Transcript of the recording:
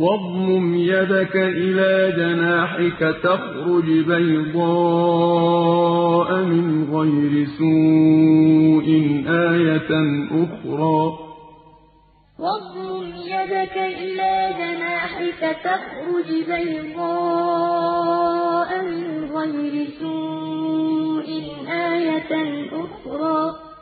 واضمم يدك إلى جناحك تخرج بيضاء من غير سوء آية أخرى. واضمم يدك إلى جناحك تخرج بيضاء من غير سوء